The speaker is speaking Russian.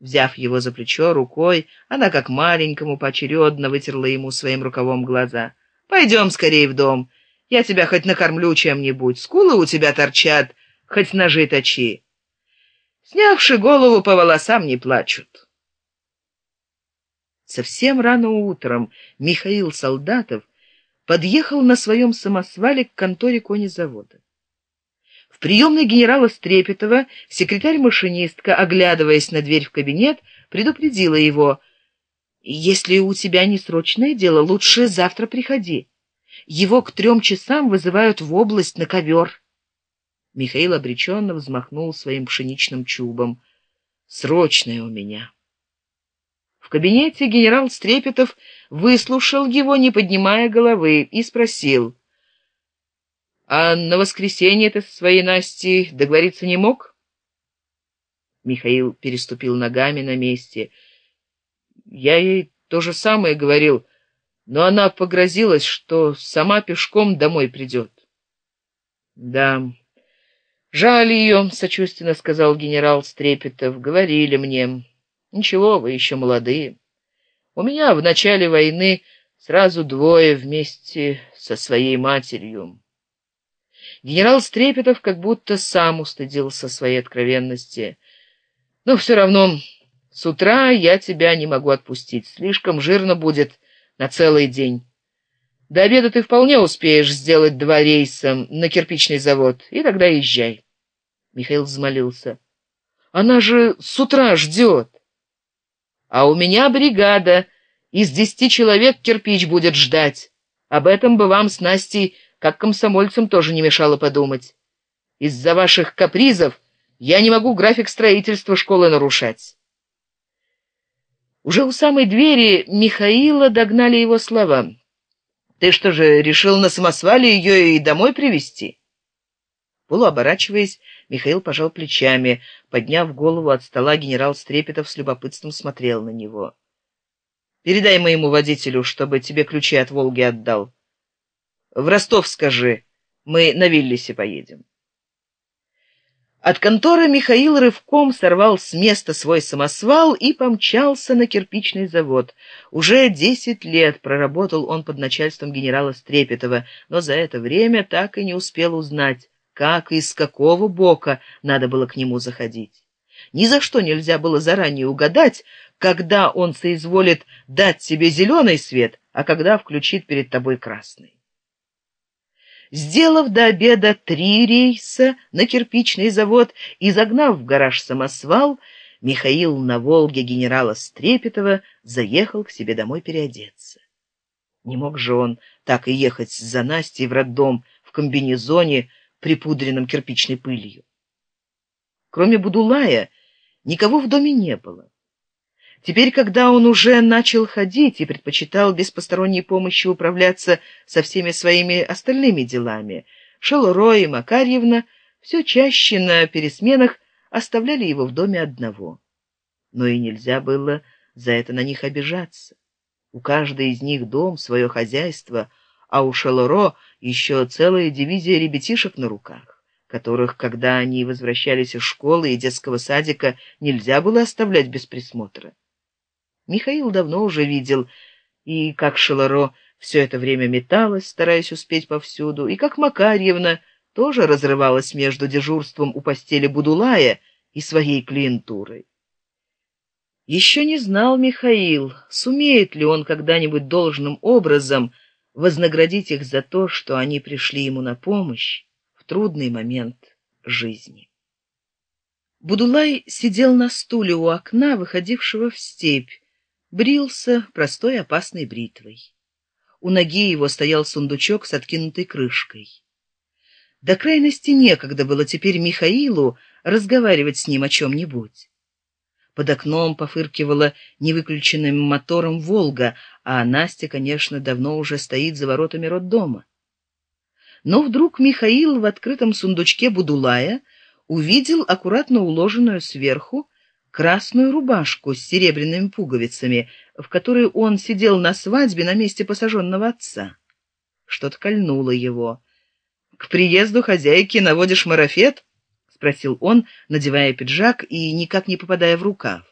Взяв его за плечо рукой, она как маленькому поочередно вытерла ему своим рукавом глаза. «Пойдем скорее в дом. Я тебя хоть накормлю чем-нибудь. Скулы у тебя торчат, хоть ножи точи. Снявши голову по волосам не плачут». Совсем рано утром Михаил Солдатов подъехал на своем самосвале к конторе конезавода. В приемной генерала Стрепетова секретарь-машинистка, оглядываясь на дверь в кабинет, предупредила его, «Если у тебя не срочное дело, лучше завтра приходи. Его к трем часам вызывают в область на ковер». Михаил обреченно взмахнул своим пшеничным чубом. «Срочное у меня». В кабинете генерал Стрепетов выслушал его, не поднимая головы, и спросил. «А на воскресенье ты своей Настей договориться не мог?» Михаил переступил ногами на месте. «Я ей то же самое говорил, но она погрозилась, что сама пешком домой придет». «Да, жаль ее», — сочувственно сказал генерал Стрепетов. «Говорили мне». Ничего, вы еще молодые. У меня в начале войны сразу двое вместе со своей матерью. Генерал Стрепетов как будто сам устыдился своей откровенности. Но все равно с утра я тебя не могу отпустить. Слишком жирно будет на целый день. До обеда ты вполне успеешь сделать два рейса на кирпичный завод, и тогда езжай. Михаил взмолился. Она же с утра ждет а у меня бригада из десяти человек кирпич будет ждать об этом бы вам с настей как комсомольцам тоже не мешало подумать из-за ваших капризов я не могу график строительства школы нарушать уже у самой двери михаила догнали его слова ты что же решил на самосвале ее и домой привести полуоборачиваясь Михаил пожал плечами. Подняв голову от стола, генерал Стрепетов с любопытством смотрел на него. «Передай моему водителю, чтобы тебе ключи от Волги отдал. В Ростов скажи, мы на Виллисе поедем». От конторы Михаил рывком сорвал с места свой самосвал и помчался на кирпичный завод. Уже десять лет проработал он под начальством генерала Стрепетова, но за это время так и не успел узнать, как и с какого бока надо было к нему заходить. Ни за что нельзя было заранее угадать, когда он соизволит дать себе зеленый свет, а когда включит перед тобой красный. Сделав до обеда три рейса на кирпичный завод и загнав в гараж самосвал, Михаил на Волге генерала Стрепетова заехал к себе домой переодеться. Не мог же он так и ехать за Настей в роддом в комбинезоне, припудренным кирпичной пылью. Кроме Будулая, никого в доме не было. Теперь, когда он уже начал ходить и предпочитал без посторонней помощи управляться со всеми своими остальными делами, Шелуро и Макарьевна все чаще на пересменах оставляли его в доме одного. Но и нельзя было за это на них обижаться. У каждой из них дом, свое хозяйство, а у Шелуро еще целая дивизия ребятишек на руках, которых, когда они возвращались из школы и детского садика, нельзя было оставлять без присмотра. Михаил давно уже видел, и как Шеларо все это время металась, стараясь успеть повсюду, и как Макарьевна тоже разрывалась между дежурством у постели Будулая и своей клиентурой. Еще не знал Михаил, сумеет ли он когда-нибудь должным образом вознаградить их за то, что они пришли ему на помощь в трудный момент жизни. Будулай сидел на стуле у окна, выходившего в степь, брился простой опасной бритвой. У ноги его стоял сундучок с откинутой крышкой. До крайности некогда было теперь Михаилу разговаривать с ним о чем-нибудь. Под окном пофыркивала невыключенным мотором «Волга», а Настя, конечно, давно уже стоит за воротами роддома. Но вдруг Михаил в открытом сундучке Будулая увидел аккуратно уложенную сверху красную рубашку с серебряными пуговицами, в которой он сидел на свадьбе на месте посаженного отца. Что-то кольнуло его. «К приезду хозяйки наводишь марафет?» спросил он, надевая пиджак и никак не попадая в рукав.